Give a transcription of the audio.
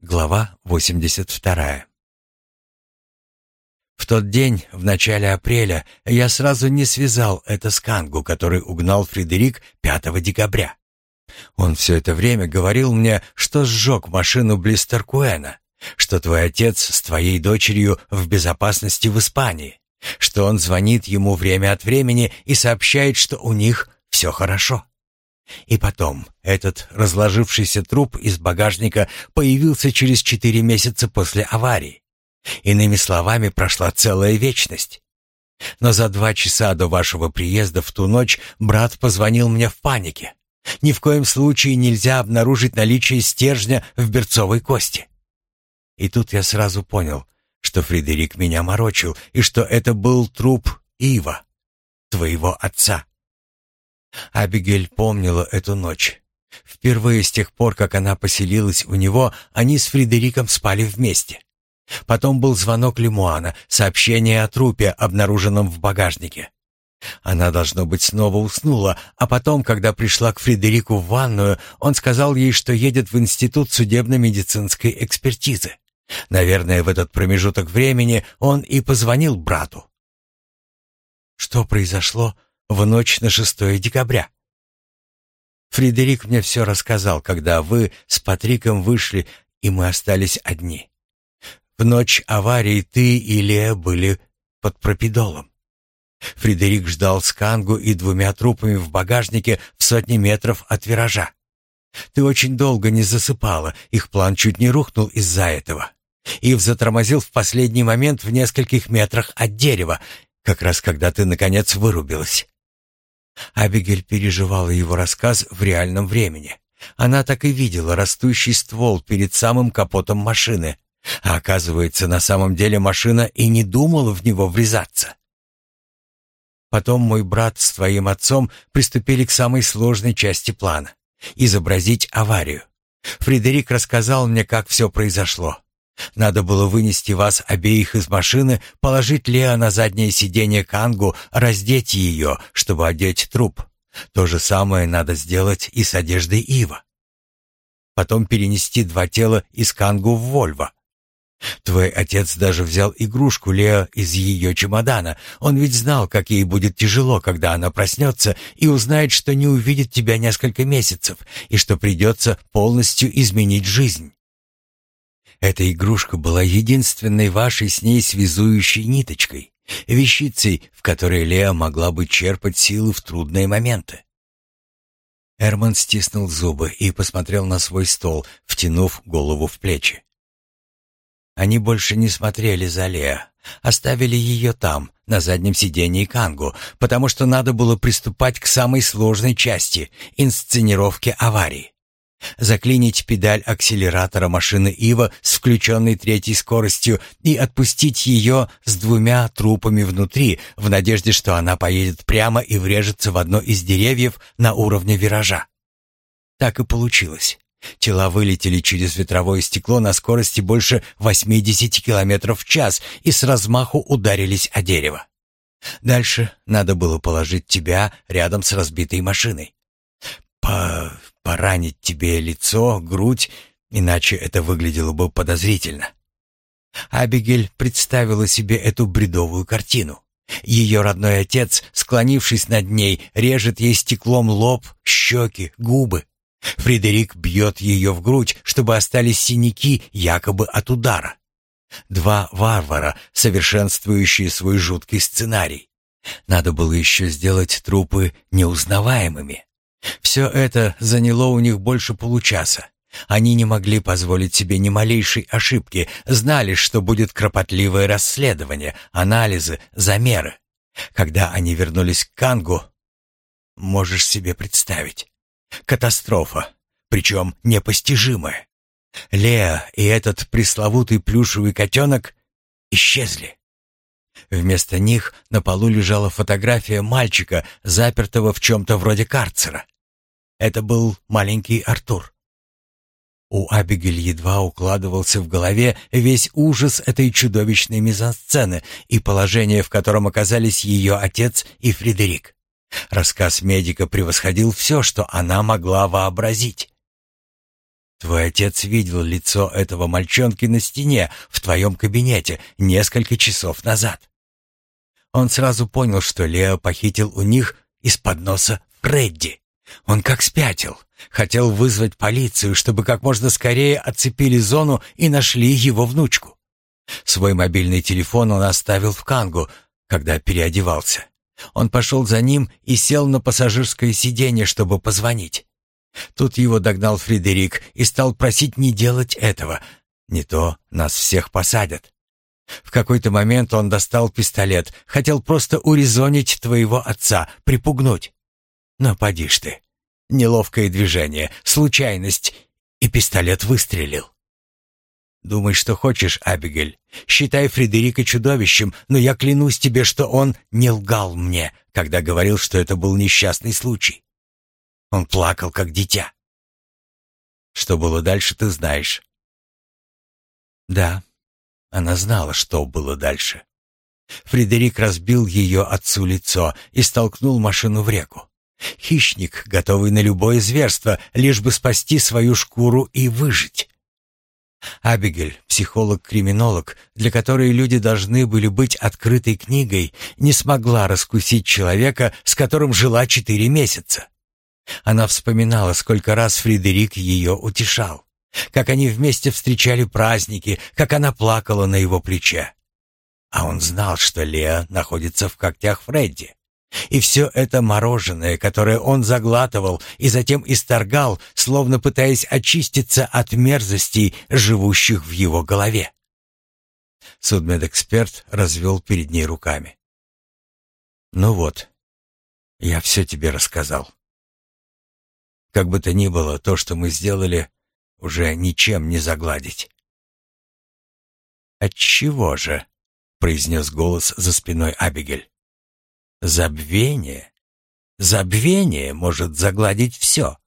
Глава 82. В тот день, в начале апреля, я сразу не связал это с Кангу, который угнал Фредерик 5 декабря. Он все это время говорил мне, что сжег машину близ Таркуэна, что твой отец с твоей дочерью в безопасности в Испании, что он звонит ему время от времени и сообщает, что у них все хорошо. И потом, этот разложившийся труп из багажника появился через четыре месяца после аварии. Иными словами, прошла целая вечность. Но за два часа до вашего приезда в ту ночь брат позвонил мне в панике. Ни в коем случае нельзя обнаружить наличие стержня в берцовой кости. И тут я сразу понял, что Фредерик меня морочил, и что это был труп Ива, твоего отца. Абигель помнила эту ночь. Впервые с тех пор, как она поселилась у него, они с Фредериком спали вместе. Потом был звонок Лемуана, сообщение о трупе, обнаруженном в багажнике. Она, должно быть, снова уснула, а потом, когда пришла к Фредерику в ванную, он сказал ей, что едет в Институт судебно-медицинской экспертизы. Наверное, в этот промежуток времени он и позвонил брату. Что произошло в ночь на 6 декабря. Фредерик мне все рассказал, когда вы с Патриком вышли, и мы остались одни. В ночь аварии ты и Лея были под пропидолом. Фредерик ждал Скангу и двумя трупами в багажнике в сотне метров от виража. Ты очень долго не засыпала, их план чуть не рухнул из-за этого. Ив затормозил в последний момент в нескольких метрах от дерева, как раз когда ты, наконец, вырубилась. Абигель переживала его рассказ в реальном времени. Она так и видела растущий ствол перед самым капотом машины. А оказывается, на самом деле машина и не думала в него врезаться. Потом мой брат с твоим отцом приступили к самой сложной части плана — изобразить аварию. Фредерик рассказал мне, как все произошло. Надо было вынести вас обеих из машины, положить Лео на заднее сиденье Кангу, раздеть ее, чтобы одеть труп. То же самое надо сделать и с одеждой Ива. Потом перенести два тела из Кангу в Вольво. Твой отец даже взял игрушку Лео из ее чемодана. Он ведь знал, как ей будет тяжело, когда она проснется и узнает, что не увидит тебя несколько месяцев и что придется полностью изменить жизнь. Эта игрушка была единственной вашей с ней связующей ниточкой, вещицей, в которой Леа могла бы черпать силы в трудные моменты. Эрман стиснул зубы и посмотрел на свой стол, втянув голову в плечи. Они больше не смотрели за Леа, оставили ее там, на заднем сидении Кангу, потому что надо было приступать к самой сложной части — инсценировке аварии. Заклинить педаль акселератора машины Ива с включенной третьей скоростью и отпустить ее с двумя трупами внутри, в надежде, что она поедет прямо и врежется в одно из деревьев на уровне виража. Так и получилось. Тела вылетели через ветровое стекло на скорости больше 80 км в час и с размаху ударились о дерево. Дальше надо было положить тебя рядом с разбитой машиной. По поранить тебе лицо, грудь, иначе это выглядело бы подозрительно. Абигель представила себе эту бредовую картину. Ее родной отец, склонившись над ней, режет ей стеклом лоб, щеки, губы. Фредерик бьет ее в грудь, чтобы остались синяки якобы от удара. Два варвара, совершенствующие свой жуткий сценарий. Надо было еще сделать трупы неузнаваемыми. Все это заняло у них больше получаса. Они не могли позволить себе ни малейшей ошибки, знали, что будет кропотливое расследование, анализы, замеры. Когда они вернулись к Кангу, можешь себе представить. Катастрофа, причем непостижимая. Леа и этот пресловутый плюшевый котенок исчезли. Вместо них на полу лежала фотография мальчика, запертого в чем-то вроде карцера. Это был маленький Артур. У Абигель едва укладывался в голове весь ужас этой чудовищной мизансцены и положение, в котором оказались ее отец и Фредерик. Рассказ медика превосходил все, что она могла вообразить. Твой отец видел лицо этого мальчонки на стене в твоем кабинете несколько часов назад. Он сразу понял, что Лео похитил у них из-под носа Фредди. Он как спятил. Хотел вызвать полицию, чтобы как можно скорее оцепили зону и нашли его внучку. Свой мобильный телефон он оставил в Кангу, когда переодевался. Он пошел за ним и сел на пассажирское сиденье, чтобы позвонить. Тут его догнал Фредерик и стал просить не делать этого. Не то нас всех посадят. В какой-то момент он достал пистолет, хотел просто урезонить твоего отца, припугнуть. Но поди ж ты. Неловкое движение, случайность, и пистолет выстрелил. Думай, что хочешь, Абигель. Считай Фредерика чудовищем, но я клянусь тебе, что он не лгал мне, когда говорил, что это был несчастный случай. Он плакал, как дитя. Что было дальше, ты знаешь. Да, она знала, что было дальше. Фредерик разбил ее отцу лицо и столкнул машину в реку. Хищник, готовый на любое зверство, лишь бы спасти свою шкуру и выжить. Абигель, психолог-криминолог, для которой люди должны были быть открытой книгой, не смогла раскусить человека, с которым жила четыре месяца. Она вспоминала, сколько раз Фредерик ее утешал, как они вместе встречали праздники, как она плакала на его плече. А он знал, что Леа находится в когтях Фредди. И все это мороженое, которое он заглатывал и затем исторгал, словно пытаясь очиститься от мерзостей, живущих в его голове. Судмедэксперт развел перед ней руками. «Ну вот, я все тебе рассказал. Как бы то ни было, то, что мы сделали, уже ничем не загладить». «Отчего же?» — произнес голос за спиной Абигель. Забвение. Забвение может загладить все.